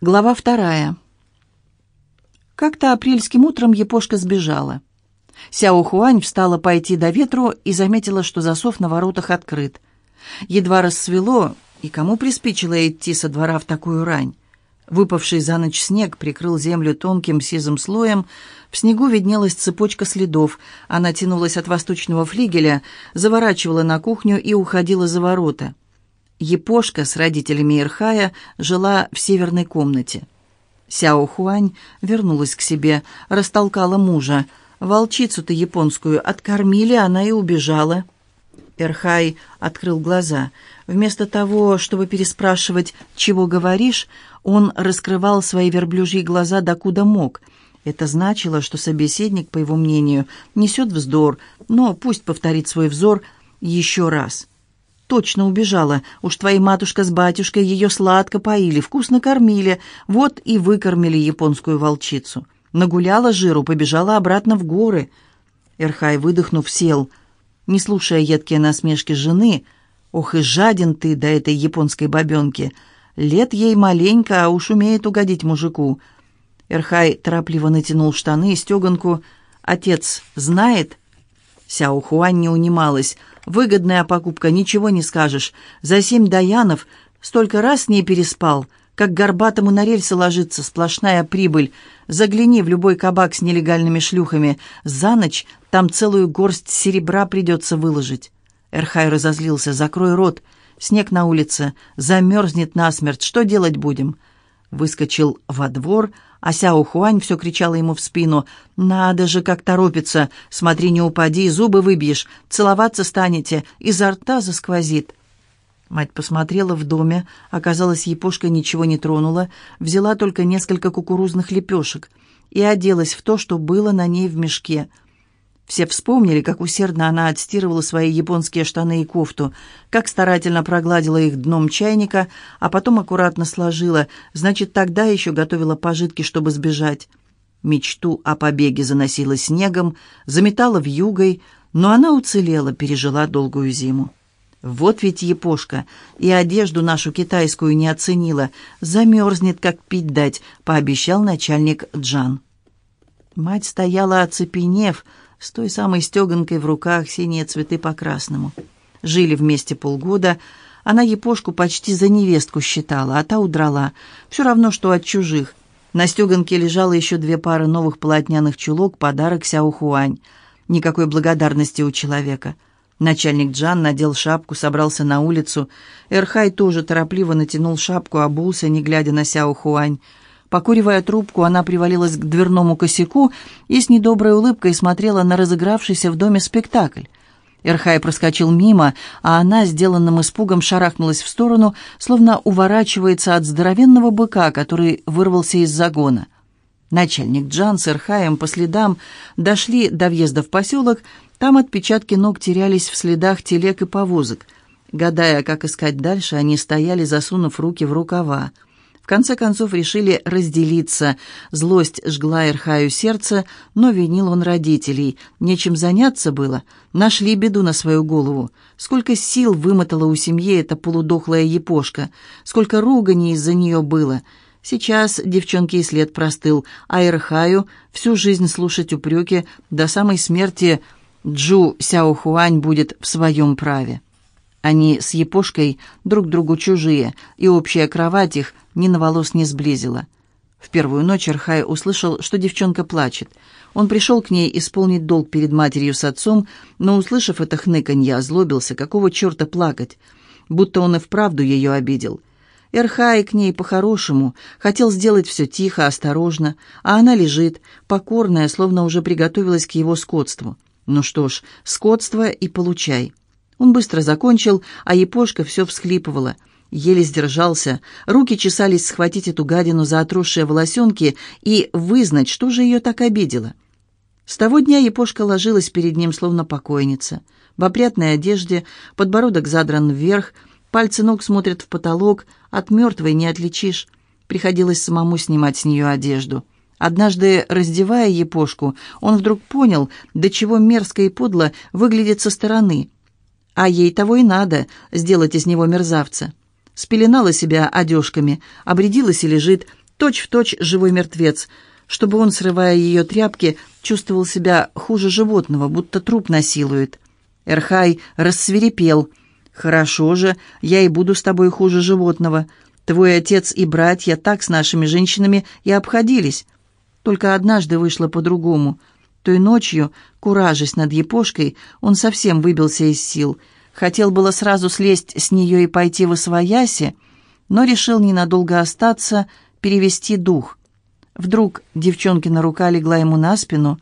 Глава вторая. Как-то апрельским утром Епошка сбежала. Сяо Хуань встала пойти до ветру и заметила, что засов на воротах открыт. Едва рассвело, и кому приспичило идти со двора в такую рань? Выпавший за ночь снег прикрыл землю тонким сизым слоем, в снегу виднелась цепочка следов. Она тянулась от восточного флигеля, заворачивала на кухню и уходила за ворота. Епошка с родителями Ирхая жила в северной комнате. Сяо Хуань вернулась к себе, растолкала мужа. Волчицу-то японскую откормили, она и убежала. Эрхай открыл глаза. Вместо того, чтобы переспрашивать «чего говоришь?», он раскрывал свои верблюжьи глаза докуда мог. Это значило, что собеседник, по его мнению, несет вздор, но пусть повторит свой взор еще раз точно убежала. Уж твоя матушка с батюшкой ее сладко поили, вкусно кормили. Вот и выкормили японскую волчицу. Нагуляла жиру, побежала обратно в горы. Эрхай, выдохнув, сел. Не слушая едкие насмешки жены, «Ох и жаден ты до этой японской бабенки! Лет ей маленько, а уж умеет угодить мужику». Эрхай торопливо натянул штаны и стеганку. «Отец знает?» Сяо Хуань не унималась. Выгодная покупка, ничего не скажешь. За семь даянов столько раз с ней переспал, как горбатому на рельсы ложится сплошная прибыль. Загляни в любой кабак с нелегальными шлюхами. За ночь там целую горсть серебра придется выложить. Эрхай разозлился. «Закрой рот. Снег на улице. Замерзнет насмерть. Что делать будем?» Выскочил во двор, а Сяо Хуань все кричала ему в спину. «Надо же, как торопиться! Смотри, не упади, зубы выбьешь, целоваться станете, изо рта засквозит». Мать посмотрела в доме, оказалось, Япошка ничего не тронула, взяла только несколько кукурузных лепешек и оделась в то, что было на ней в мешке – все вспомнили, как усердно она отстирывала свои японские штаны и кофту, как старательно прогладила их дном чайника, а потом аккуратно сложила, значит, тогда еще готовила пожитки, чтобы сбежать. Мечту о побеге заносила снегом, заметала вьюгой, но она уцелела, пережила долгую зиму. Вот ведь епошка, и одежду нашу китайскую не оценила, замерзнет, как пить дать, пообещал начальник Джан. Мать стояла оцепенев, с той самой стеганкой в руках, синие цветы по красному. Жили вместе полгода, она епошку почти за невестку считала, а та удрала. Все равно, что от чужих. На стеганке лежало еще две пары новых полотняных чулок, подарок Сяохуань. Никакой благодарности у человека. Начальник Джан надел шапку, собрался на улицу. Эрхай тоже торопливо натянул шапку, обулся, не глядя на Сяохуань. Покуривая трубку, она привалилась к дверному косяку и с недоброй улыбкой смотрела на разыгравшийся в доме спектакль. Эрхай проскочил мимо, а она, сделанным испугом, шарахнулась в сторону, словно уворачивается от здоровенного быка, который вырвался из загона. Начальник Джан с Эрхаем по следам дошли до въезда в поселок, там отпечатки ног терялись в следах телег и повозок. Гадая, как искать дальше, они стояли, засунув руки в рукава конце концов решили разделиться. Злость жгла Ирхаю сердце, но винил он родителей. Нечем заняться было. Нашли беду на свою голову. Сколько сил вымотала у семьи эта полудохлая епошка. Сколько руганий из-за нее было. Сейчас девчонке и след простыл, а Ирхаю всю жизнь слушать упреки до самой смерти Джу Сяохуань будет в своем праве. Они с Епошкой друг другу чужие, и общая кровать их ни на волос не сблизила. В первую ночь Архай услышал, что девчонка плачет. Он пришел к ней исполнить долг перед матерью с отцом, но, услышав это хныканье, озлобился, какого черта плакать, будто он и вправду ее обидел. Эрхай к ней по-хорошему, хотел сделать все тихо, осторожно, а она лежит, покорная, словно уже приготовилась к его скотству. Ну что ж, скотство и получай. Он быстро закончил, а Епошка все всхлипывала. Еле сдержался, руки чесались схватить эту гадину за отросшие волосенки и вызнать, что же ее так обидело. С того дня Епошка ложилась перед ним, словно покойница. В опрятной одежде, подбородок задран вверх, пальцы ног смотрят в потолок, от мертвой не отличишь. Приходилось самому снимать с нее одежду. Однажды, раздевая Епошку, он вдруг понял, до чего мерзко и подло выглядит со стороны – а ей того и надо, сделать из него мерзавца. Спеленала себя одежками, обрядилась и лежит, точь-в-точь точь живой мертвец, чтобы он, срывая ее тряпки, чувствовал себя хуже животного, будто труп насилует. Эрхай рассверепел. «Хорошо же, я и буду с тобой хуже животного. Твой отец и братья так с нашими женщинами и обходились. Только однажды вышло по-другому. Той ночью, куражась над епошкой, он совсем выбился из сил. Хотел было сразу слезть с нее и пойти в освояси, но решил ненадолго остаться, перевести дух. Вдруг девчонкина рука легла ему на спину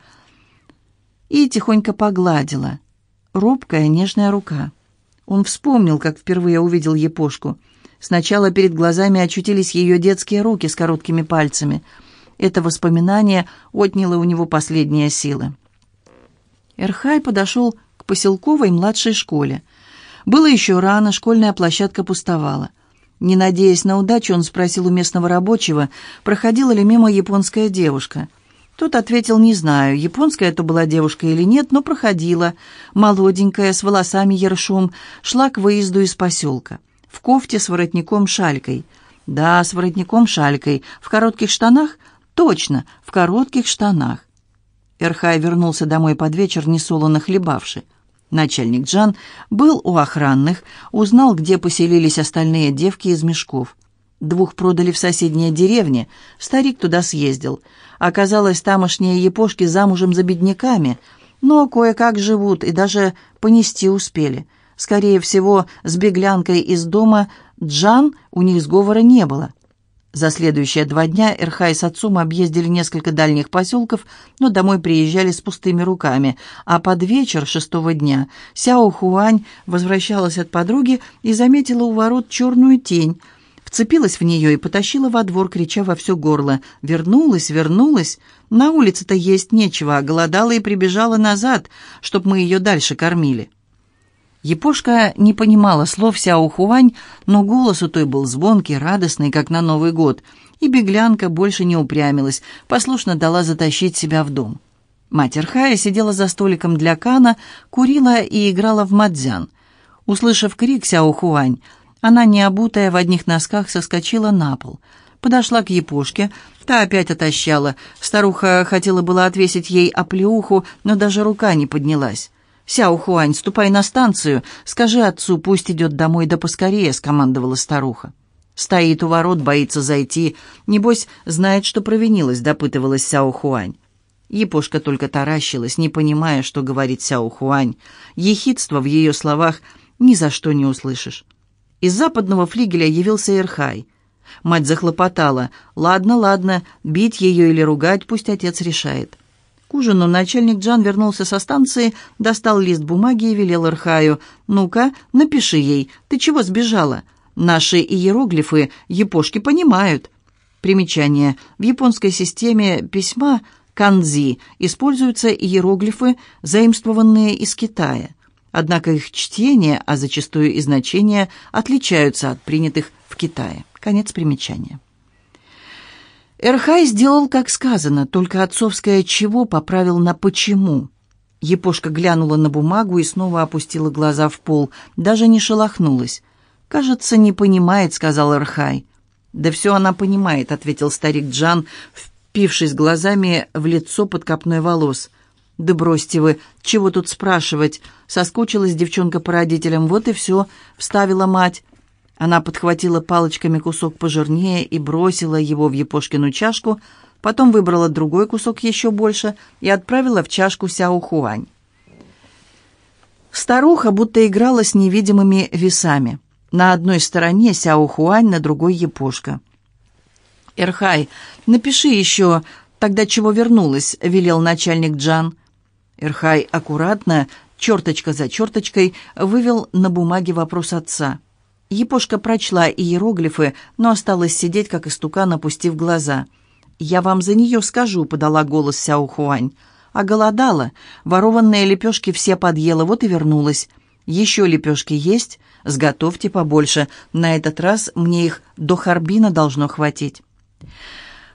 и тихонько погладила. Робкая, нежная рука. Он вспомнил, как впервые увидел епошку. Сначала перед глазами очутились ее детские руки с короткими пальцами. Это воспоминание отняло у него последние силы. Эрхай подошел к поселковой младшей школе. Было еще рано, школьная площадка пустовала. Не надеясь на удачу, он спросил у местного рабочего, проходила ли мимо японская девушка. Тот ответил, не знаю, японская это была девушка или нет, но проходила. Молоденькая, с волосами ершом, шла к выезду из поселка. В кофте с воротником-шалькой. Да, с воротником-шалькой. В коротких штанах? Точно, в коротких штанах. Эрхай вернулся домой под вечер, несолоно хлебавший. Начальник Джан был у охранных, узнал, где поселились остальные девки из мешков. Двух продали в соседней деревне, старик туда съездил. Оказалось, тамошние епошки замужем за бедняками, но кое-как живут и даже понести успели. Скорее всего, с беглянкой из дома Джан у них сговора не было. За следующие два дня Эрхай с отцом объездили несколько дальних поселков, но домой приезжали с пустыми руками, а под вечер шестого дня Сяо Хуань возвращалась от подруги и заметила у ворот черную тень, вцепилась в нее и потащила во двор, крича во все горло. «Вернулась, вернулась! На улице-то есть нечего, а голодала и прибежала назад, чтоб мы ее дальше кормили». Епошка не понимала слов Сяо Хуань, но голос у той был звонкий, радостный, как на Новый год, и беглянка больше не упрямилась, послушно дала затащить себя в дом. Мать Архая сидела за столиком для Кана, курила и играла в мадзян. Услышав крик Сяо Хуань, она, не обутая в одних носках, соскочила на пол. Подошла к Епошке, та опять отощала. Старуха хотела было отвесить ей оплеуху, но даже рука не поднялась. «Сяо Хуань, ступай на станцию, скажи отцу, пусть идет домой да поскорее», — скомандовала старуха. «Стоит у ворот, боится зайти. Небось, знает, что провинилась», — допытывалась Сяо Хуань. Епошка только таращилась, не понимая, что говорит Сяо Хуань. Ехидство в ее словах ни за что не услышишь. Из западного флигеля явился Эрхай. Мать захлопотала. «Ладно, ладно, бить ее или ругать, пусть отец решает». Ужину начальник Джан вернулся со станции, достал лист бумаги и велел Ирхаю. «Ну-ка, напиши ей. Ты чего сбежала? Наши иероглифы япошки понимают». Примечание. В японской системе письма канзи используются иероглифы, заимствованные из Китая. Однако их чтение, а зачастую и значение, отличаются от принятых в Китае. Конец примечания. Эрхай сделал, как сказано, только отцовское «чего» поправил на «почему». Епошка глянула на бумагу и снова опустила глаза в пол, даже не шелохнулась. «Кажется, не понимает», — сказал Эрхай. «Да все она понимает», — ответил старик Джан, впившись глазами в лицо под копной волос. «Да бросьте вы, чего тут спрашивать?» Соскучилась девчонка по родителям, вот и все, — вставила мать. Она подхватила палочками кусок пожирнее и бросила его в Япошкину чашку, потом выбрала другой кусок еще больше и отправила в чашку Сяо Хуань. Старуха будто играла с невидимыми весами. На одной стороне Сяо Хуань, на другой Япошка. «Эрхай, напиши еще, тогда чего вернулась», — велел начальник Джан. Эрхай аккуратно, черточка за черточкой, вывел на бумаге вопрос отца — Епошка прочла иероглифы, но осталась сидеть, как истукан, опустив глаза. «Я вам за нее скажу», — подала голос Сяо Хуань. «А голодала. Ворованные лепешки все подъела, вот и вернулась. Еще лепешки есть? Сготовьте побольше. На этот раз мне их до Харбина должно хватить».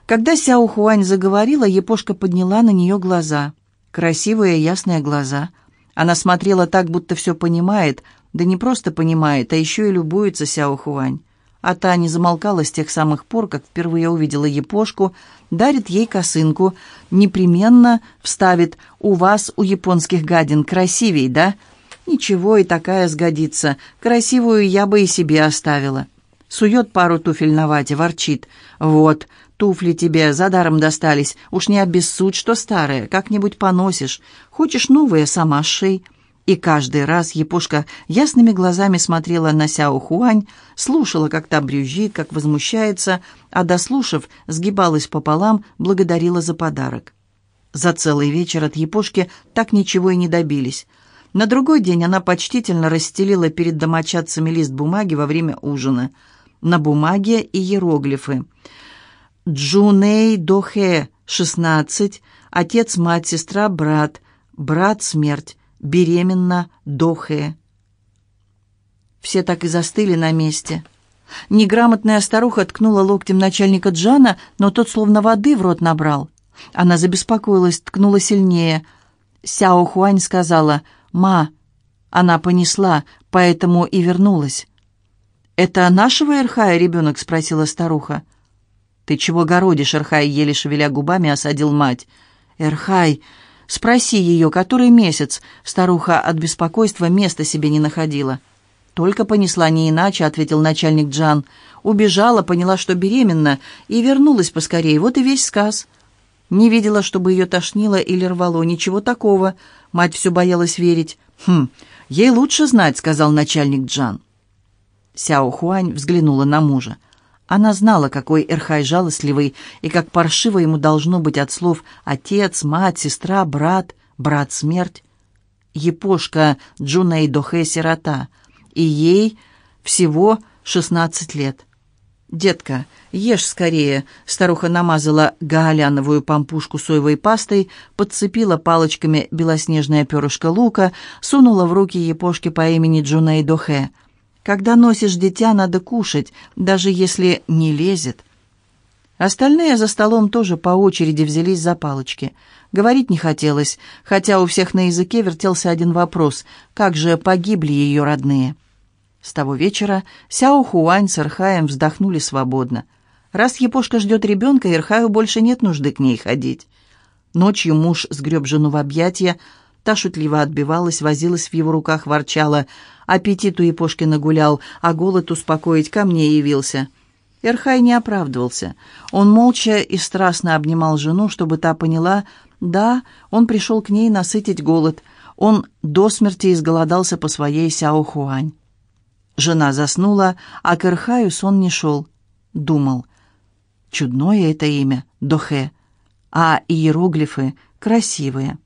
Когда Сяо Хуань заговорила, Епошка подняла на нее глаза. Красивые ясные глаза. Она смотрела так, будто все понимает — да не просто понимает, а еще и любуется Сяо Хуань. а та не замолкала с тех самых пор, как впервые увидела епошку, дарит ей косынку, непременно вставит «У вас, у японских гадин, красивей, да?» «Ничего, и такая сгодится. Красивую я бы и себе оставила». Сует пару туфель на вате, ворчит. «Вот, туфли тебе за даром достались. Уж не обессудь, что старые, как-нибудь поносишь. Хочешь новые, сама шей». И каждый раз Япошка ясными глазами смотрела на Сяо Хуань, слушала, как та брюзжит, как возмущается, а дослушав, сгибалась пополам, благодарила за подарок. За целый вечер от Япошки так ничего и не добились. На другой день она почтительно расстелила перед домочадцами лист бумаги во время ужина. На бумаге и иероглифы. «Джуней Дохе, 16, отец, мать, сестра, брат, брат, смерть» беременна Дохе. Все так и застыли на месте. Неграмотная старуха ткнула локтем начальника Джана, но тот словно воды в рот набрал. Она забеспокоилась, ткнула сильнее. Сяо Хуань сказала «Ма». Она понесла, поэтому и вернулась. «Это нашего Эрхая ребенок?» — спросила старуха. «Ты чего городишь?» — Эрхай, еле шевеля губами, осадил мать. «Эрхай, Спроси ее, который месяц. Старуха от беспокойства места себе не находила. Только понесла не иначе, ответил начальник Джан. Убежала, поняла, что беременна, и вернулась поскорее. Вот и весь сказ. Не видела, чтобы ее тошнило или рвало. Ничего такого. Мать все боялась верить. «Хм, ей лучше знать», — сказал начальник Джан. Сяо Хуань взглянула на мужа. Она знала, какой Эрхай жалостливый, и как паршиво ему должно быть от слов «отец», «мать», «сестра», «брат», «брат смерть». Епошка Джуней Дохе сирота, и ей всего шестнадцать лет. «Детка, ешь скорее!» Старуха намазала гаоляновую пампушку соевой пастой, подцепила палочками белоснежное перышко лука, сунула в руки епошке по имени Джуней Дохе – когда носишь дитя, надо кушать, даже если не лезет. Остальные за столом тоже по очереди взялись за палочки. Говорить не хотелось, хотя у всех на языке вертелся один вопрос – как же погибли ее родные? С того вечера Сяо Хуань с Ирхаем вздохнули свободно. Раз Япошка ждет ребенка, Ирхаю больше нет нужды к ней ходить. Ночью муж сгреб жену в объятия, Та шутливо отбивалась, возилась в его руках, ворчала. Аппетит у Япошкина гулял, а голод успокоить ко мне явился. Эрхай не оправдывался. Он молча и страстно обнимал жену, чтобы та поняла, да, он пришел к ней насытить голод. Он до смерти изголодался по своей Сяохуань. Жена заснула, а к Эрхаю сон не шел. Думал, чудное это имя, Дохе, а иероглифы красивые.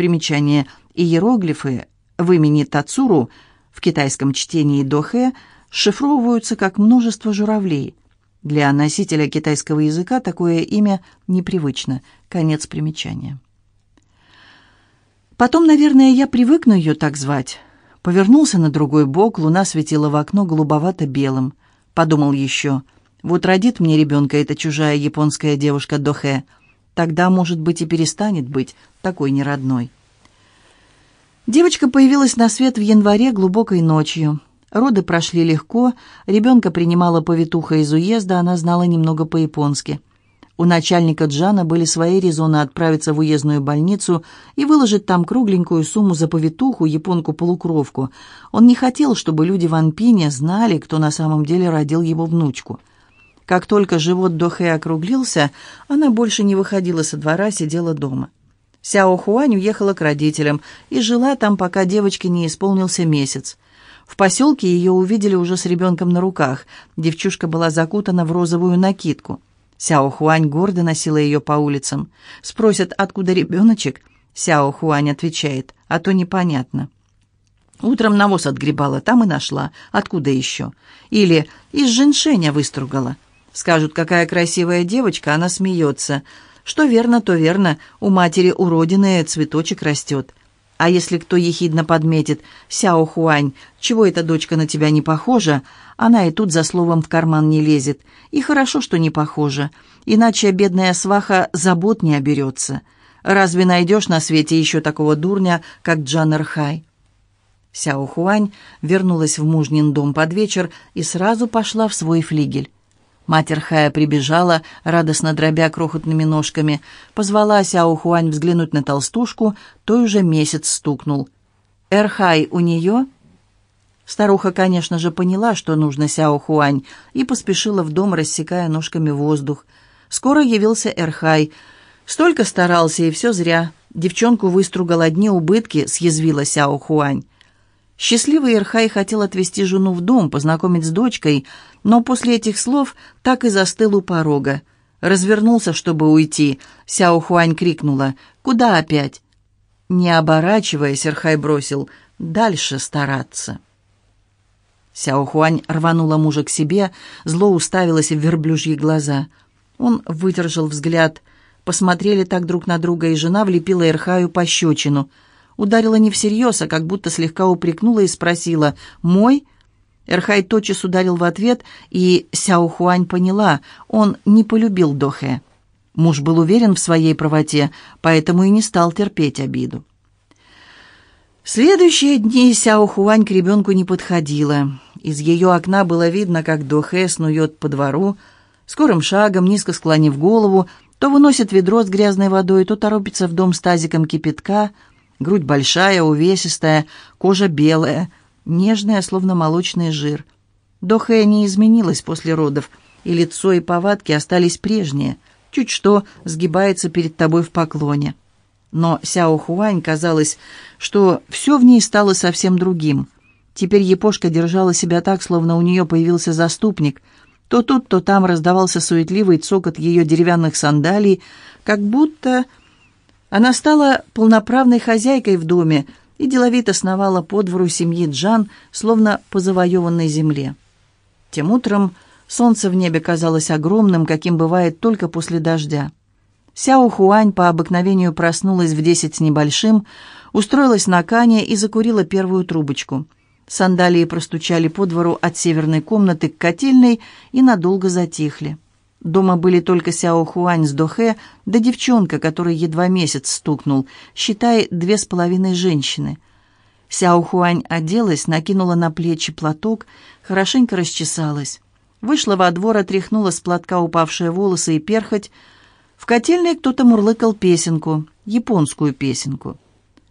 Примечание. Иероглифы в имени Тацуру в китайском чтении Дохе шифровываются как множество журавлей. Для носителя китайского языка такое имя непривычно. Конец примечания. Потом, наверное, я привыкну ее так звать. Повернулся на другой бок, луна светила в окно голубовато-белым. Подумал еще, вот родит мне ребенка эта чужая японская девушка Дохе – Тогда, может быть, и перестанет быть такой неродной. Девочка появилась на свет в январе глубокой ночью. Роды прошли легко, ребенка принимала повитуха из уезда, она знала немного по-японски. У начальника Джана были свои резоны отправиться в уездную больницу и выложить там кругленькую сумму за повитуху, японку-полукровку. Он не хотел, чтобы люди в Анпине знали, кто на самом деле родил его внучку. Как только живот Дохэ округлился, она больше не выходила со двора, сидела дома. Сяо Хуань уехала к родителям и жила там, пока девочке не исполнился месяц. В поселке ее увидели уже с ребенком на руках. Девчушка была закутана в розовую накидку. Сяо Хуань гордо носила ее по улицам. Спросят, откуда ребеночек? Сяо Хуань отвечает, а то непонятно. Утром навоз отгребала, там и нашла. Откуда еще? Или из женьшеня выстругала. Скажут, какая красивая девочка, она смеется. Что верно, то верно. У матери уродины цветочек растет. А если кто ехидно подметит, «Сяо Хуань, чего эта дочка на тебя не похожа?» Она и тут за словом в карман не лезет. И хорошо, что не похожа. Иначе бедная сваха забот не оберется. Разве найдешь на свете еще такого дурня, как Джан Эрхай? Сяо Хуань вернулась в мужнин дом под вечер и сразу пошла в свой флигель. Мать Эрхая прибежала, радостно дробя крохотными ножками, позвала Сяо Хуань взглянуть на толстушку, той уже месяц стукнул. «Эрхай у нее?» Старуха, конечно же, поняла, что нужно Сяо Хуань, и поспешила в дом, рассекая ножками воздух. Скоро явился Эрхай. Столько старался, и все зря. Девчонку выстругал одни убытки, съязвила Сяо Хуань. Счастливый Ирхай хотел отвезти жену в дом, познакомить с дочкой, но после этих слов так и застыл у порога. Развернулся, чтобы уйти. Сяо Хуань крикнула «Куда опять?» Не оборачиваясь, Ирхай бросил «Дальше стараться». Сяо Хуань рванула мужа к себе, зло уставилась в верблюжьи глаза. Он выдержал взгляд. Посмотрели так друг на друга, и жена влепила Ирхаю пощечину — Ударила не всерьез, а как будто слегка упрекнула и спросила «Мой?» Эрхай тотчас ударил в ответ, и Сяо Хуань поняла, он не полюбил Дохе. Муж был уверен в своей правоте, поэтому и не стал терпеть обиду. Следующие дни Сяо Хуань к ребенку не подходила. Из ее окна было видно, как Дохе снует по двору, скорым шагом, низко склонив голову, то выносит ведро с грязной водой, то торопится в дом с тазиком кипятка — Грудь большая, увесистая, кожа белая, нежная, словно молочный жир. Дохэя не изменилась после родов, и лицо, и повадки остались прежние. Чуть что сгибается перед тобой в поклоне. Но Сяо Хуань казалось, что все в ней стало совсем другим. Теперь Япошка держала себя так, словно у нее появился заступник. То тут, то там раздавался суетливый цокот ее деревянных сандалий, как будто она стала полноправной хозяйкой в доме и деловито сновала по двору семьи Джан, словно по завоеванной земле. Тем утром солнце в небе казалось огромным, каким бывает только после дождя. Сяо Хуань по обыкновению проснулась в десять с небольшим, устроилась на кане и закурила первую трубочку. Сандалии простучали по двору от северной комнаты к котельной и надолго затихли. Дома были только Сяо Хуань с Дохе, да девчонка, которой едва месяц стукнул, считай, две с половиной женщины. Сяо Хуань оделась, накинула на плечи платок, хорошенько расчесалась. Вышла во двор, отряхнула с платка упавшие волосы и перхоть. В котельной кто-то мурлыкал песенку, японскую песенку.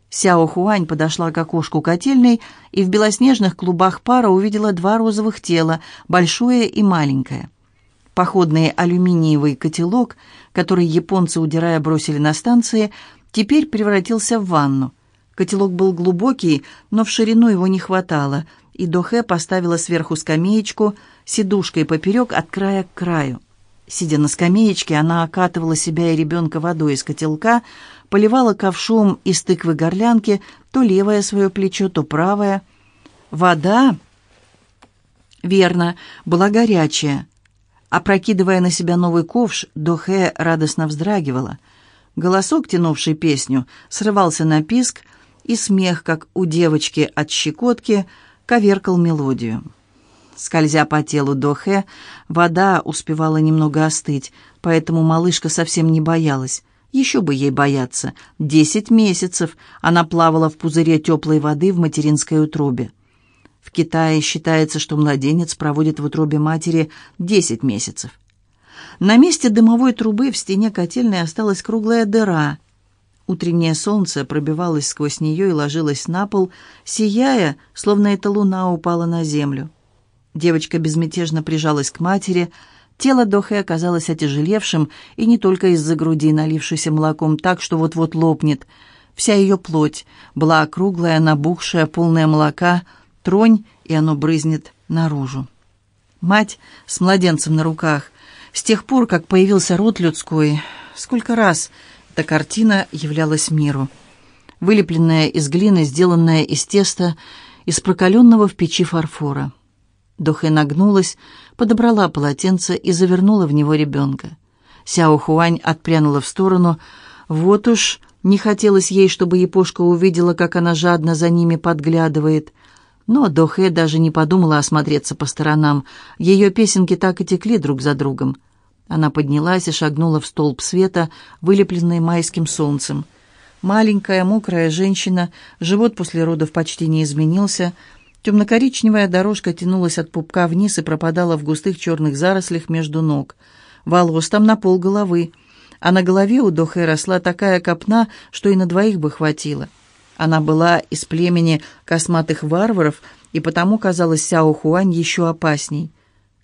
Сяо Хуань подошла к окошку котельной и в белоснежных клубах пара увидела два розовых тела, большое и маленькое. Походный алюминиевый котелок, который японцы, удирая, бросили на станции, теперь превратился в ванну. Котелок был глубокий, но в ширину его не хватало, и Дохе поставила сверху скамеечку, сидушкой поперек от края к краю. Сидя на скамеечке, она окатывала себя и ребенка водой из котелка, поливала ковшом из тыквы горлянки то левое свое плечо, то правое. Вода, верно, была горячая. Опрокидывая на себя новый ковш, Дохе радостно вздрагивала. Голосок, тянувший песню, срывался на писк, и смех, как у девочки от щекотки, коверкал мелодию. Скользя по телу Дохе, вода успевала немного остыть, поэтому малышка совсем не боялась. Еще бы ей бояться. Десять месяцев она плавала в пузыре теплой воды в материнской утробе. В Китае считается, что младенец проводит в утробе матери 10 месяцев. На месте дымовой трубы в стене котельной осталась круглая дыра. Утреннее солнце пробивалось сквозь нее и ложилось на пол, сияя, словно эта луна упала на землю. Девочка безмятежно прижалась к матери. Тело Дохи оказалось отяжелевшим, и не только из-за груди, налившейся молоком так, что вот-вот лопнет. Вся ее плоть была округлая, набухшая, полная молока — Тронь, и оно брызнет наружу. Мать с младенцем на руках. С тех пор, как появился род людской, сколько раз эта картина являлась миру. Вылепленная из глины, сделанная из теста, из прокаленного в печи фарфора. Дохэ нагнулась, подобрала полотенце и завернула в него ребенка. Сяо Хуань отпрянула в сторону. Вот уж не хотелось ей, чтобы Япошка увидела, как она жадно за ними подглядывает. Но Дохе даже не подумала осмотреться по сторонам. Ее песенки так и текли друг за другом. Она поднялась и шагнула в столб света, вылепленный майским солнцем. Маленькая, мокрая женщина, живот после родов почти не изменился. Темно-коричневая дорожка тянулась от пупка вниз и пропадала в густых черных зарослях между ног. Волос там на пол головы, а на голове у Дохэ росла такая копна, что и на двоих бы хватило. Она была из племени косматых варваров, и потому казалась Сяо Хуань еще опасней.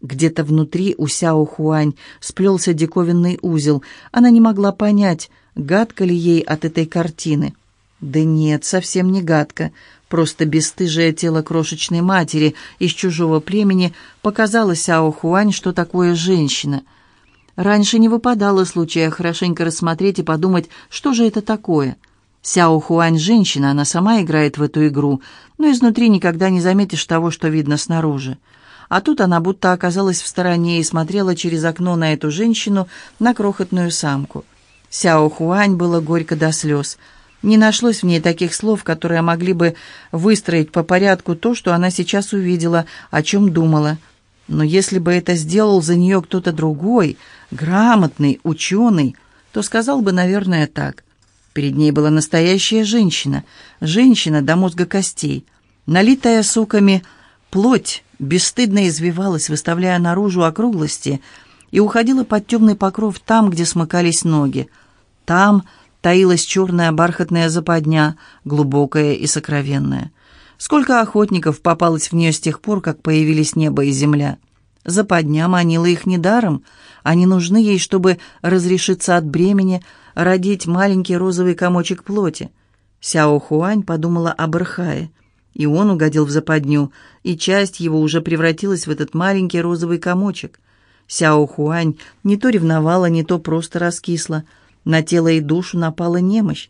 Где-то внутри у Сяо Хуань сплелся диковинный узел. Она не могла понять, гадко ли ей от этой картины. Да нет, совсем не гадко. Просто бесстыжее тело крошечной матери из чужого племени показало Сяо Хуань, что такое женщина. Раньше не выпадало случая хорошенько рассмотреть и подумать, что же это такое. Сяо Хуань женщина, она сама играет в эту игру, но изнутри никогда не заметишь того, что видно снаружи. А тут она будто оказалась в стороне и смотрела через окно на эту женщину, на крохотную самку. Сяо Хуань было горько до слез. Не нашлось в ней таких слов, которые могли бы выстроить по порядку то, что она сейчас увидела, о чем думала. Но если бы это сделал за нее кто-то другой, грамотный, ученый, то сказал бы, наверное, так. Перед ней была настоящая женщина, женщина до мозга костей, налитая соками плоть, бесстыдно извивалась, выставляя наружу округлости, и уходила под темный покров там, где смыкались ноги. Там таилась черная бархатная западня, глубокая и сокровенная. Сколько охотников попалось в нее с тех пор, как появились небо и земля. Западня манила их недаром. Они нужны ей, чтобы разрешиться от бремени, родить маленький розовый комочек плоти. Сяо Хуань подумала об Ирхае. И он угодил в западню, и часть его уже превратилась в этот маленький розовый комочек. Сяо Хуань не то ревновала, не то просто раскисла. На тело и душу напала немощь.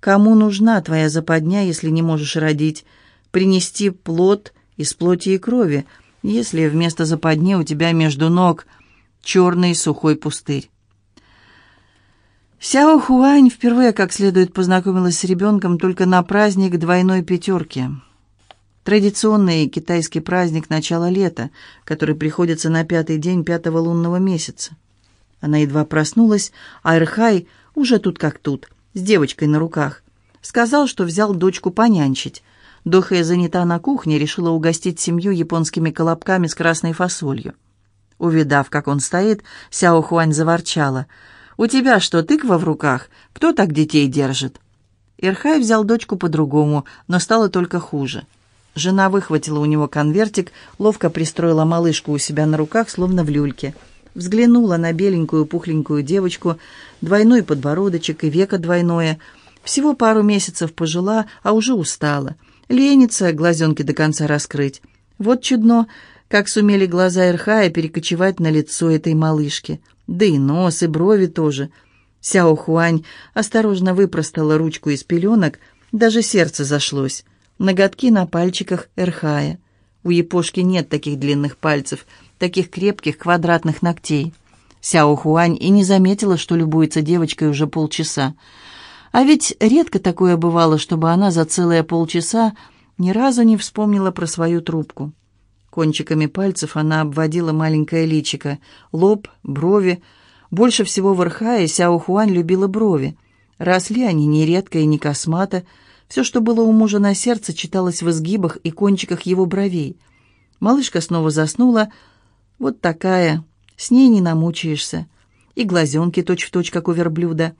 Кому нужна твоя западня, если не можешь родить? Принести плод из плоти и крови, если вместо западни у тебя между ног черный сухой пустырь. Сяо Хуань впервые как следует познакомилась с ребенком только на праздник двойной пятерки. Традиционный китайский праздник начала лета, который приходится на пятый день пятого лунного месяца. Она едва проснулась, а Эрхай уже тут как тут, с девочкой на руках. Сказал, что взял дочку понянчить. Дохая занята на кухне, решила угостить семью японскими колобками с красной фасолью. Увидав, как он стоит, Сяо Хуань заворчала – «У тебя что, тыква в руках? Кто так детей держит?» Ирхай взял дочку по-другому, но стало только хуже. Жена выхватила у него конвертик, ловко пристроила малышку у себя на руках, словно в люльке. Взглянула на беленькую пухленькую девочку, двойной подбородочек и веко двойное. Всего пару месяцев пожила, а уже устала. Ленится глазенки до конца раскрыть. Вот чудно, как сумели глаза Ирхая перекочевать на лицо этой малышки. Да и нос, и брови тоже. Сяо Хуань осторожно выпростала ручку из пеленок, даже сердце зашлось. Ноготки на пальчиках Эрхая. У Япошки нет таких длинных пальцев, таких крепких квадратных ногтей. Сяо Хуань и не заметила, что любуется девочкой уже полчаса. А ведь редко такое бывало, чтобы она за целые полчаса ни разу не вспомнила про свою трубку. Кончиками пальцев она обводила маленькое личико, лоб, брови. Больше всего в Ирхае Сяо Хуань любила брови. Росли они нередко и не космато. Все, что было у мужа на сердце, читалось в изгибах и кончиках его бровей. Малышка снова заснула. Вот такая. С ней не намучаешься. И глазенки точь-в-точь, точь, как у верблюда.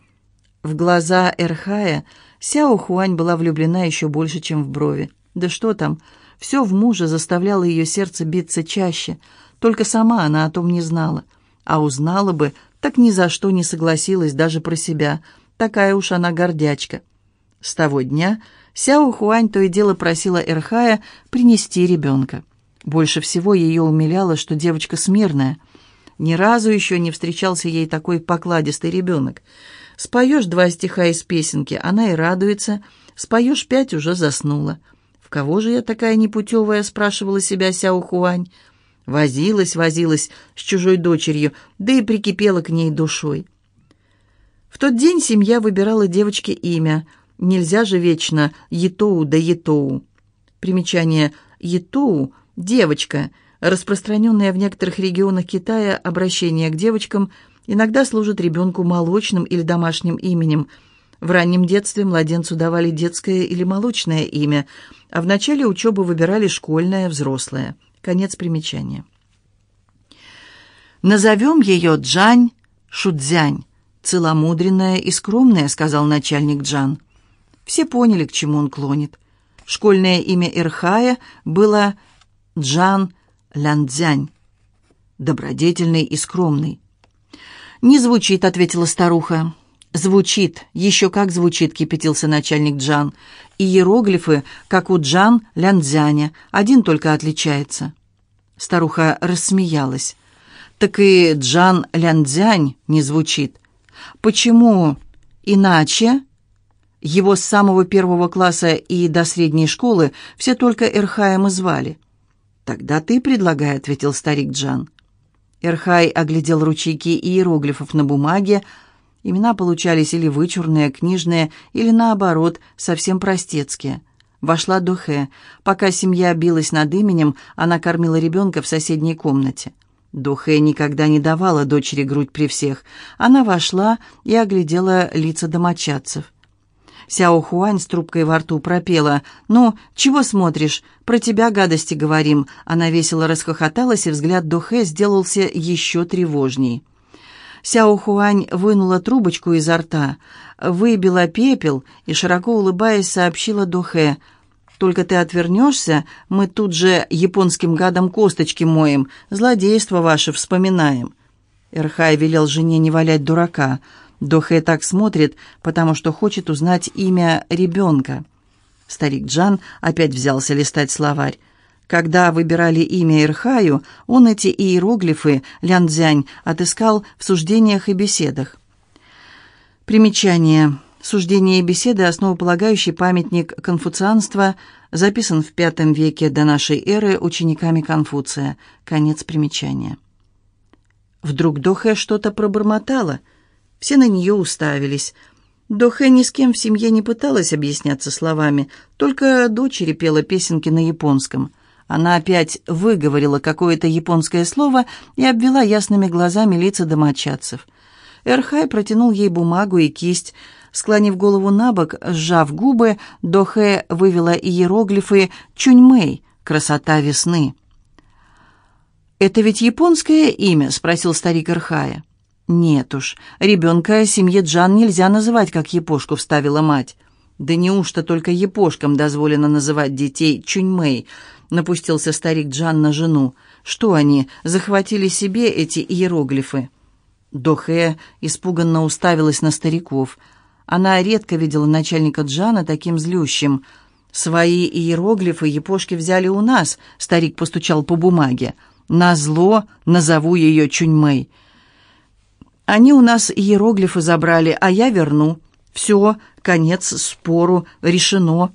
В глаза Эрхая Сяо Хуань была влюблена еще больше, чем в брови. Да что там, все в муже заставляло ее сердце биться чаще, только сама она о том не знала. А узнала бы, так ни за что не согласилась даже про себя. Такая уж она гордячка. С того дня Сяо Хуань то и дело просила Эрхая принести ребенка. Больше всего ее умиляло, что девочка смирная. Ни разу еще не встречался ей такой покладистый ребенок. Споешь два стиха из песенки, она и радуется. Споешь пять, уже заснула кого же я такая непутевая?» — спрашивала себя Сяо Хуань. Возилась, возилась с чужой дочерью, да и прикипела к ней душой. В тот день семья выбирала девочке имя. Нельзя же вечно Етоу да Етоу. Примечание Етоу – девочка, распространенное в некоторых регионах Китая обращение к девочкам иногда служит ребенку молочным или домашним именем – В раннем детстве младенцу давали детское или молочное имя, а в начале учебы выбирали школьное, взрослое. Конец примечания. «Назовем ее Джань Шудзянь, целомудренная и скромная», — сказал начальник Джан. Все поняли, к чему он клонит. Школьное имя Ирхая было Джан Ляндзянь, добродетельный и скромный. «Не звучит», — ответила старуха. «Звучит, еще как звучит», — кипятился начальник Джан. «И иероглифы, как у Джан Ляндзяня, один только отличается». Старуха рассмеялась. «Так и Джан Ляндзянь не звучит. Почему иначе?» Его с самого первого класса и до средней школы все только Эрхаем и звали. «Тогда ты предлагай», — ответил старик Джан. Эрхай оглядел ручейки иероглифов на бумаге. Имена получались или вычурные, книжные, или, наоборот, совсем простецкие. Вошла Дохе. Пока семья билась над именем, она кормила ребенка в соседней комнате. Дохе никогда не давала дочери грудь при всех. Она вошла и оглядела лица домочадцев. Сяо Хуань с трубкой во рту пропела. «Ну, чего смотришь? Про тебя гадости говорим». Она весело расхохоталась, и взгляд Дохэ сделался еще тревожней. Сяо Хуань вынула трубочку изо рта, выбила пепел и, широко улыбаясь, сообщила Дохэ. «Только ты отвернешься, мы тут же японским гадом косточки моем, злодейство ваше вспоминаем». Эрхай велел жене не валять дурака – Дохэ так смотрит, потому что хочет узнать имя ребенка. Старик Джан опять взялся листать словарь. Когда выбирали имя Ирхаю, он эти иероглифы, Лянцзянь, отыскал в суждениях и беседах. Примечание. Суждения и беседы – основополагающий памятник конфуцианства, записан в V веке до нашей эры учениками Конфуция. Конец примечания. Вдруг Дохэ что-то пробормотала – все на нее уставились. Дохэ ни с кем в семье не пыталась объясняться словами, только дочери пела песенки на японском. Она опять выговорила какое-то японское слово и обвела ясными глазами лица домочадцев. Эрхай протянул ей бумагу и кисть. Склонив голову на бок, сжав губы, Дохэ вывела иероглифы «Чуньмэй» — «Красота весны». «Это ведь японское имя?» — спросил старик Эрхая. «Нет уж, ребенка семье Джан нельзя называть, как Епошку», — вставила мать. «Да неужто только Епошкам дозволено называть детей Чуньмэй?» — напустился старик Джан на жену. «Что они, захватили себе эти иероглифы?» Дохэ испуганно уставилась на стариков. Она редко видела начальника Джана таким злющим. «Свои иероглифы Епошки взяли у нас», — старик постучал по бумаге. «Назло назову ее Чуньмэй». Они у нас иероглифы забрали, а я верну. Все, конец спору, решено».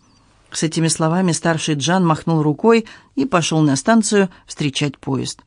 С этими словами старший Джан махнул рукой и пошел на станцию встречать поезд.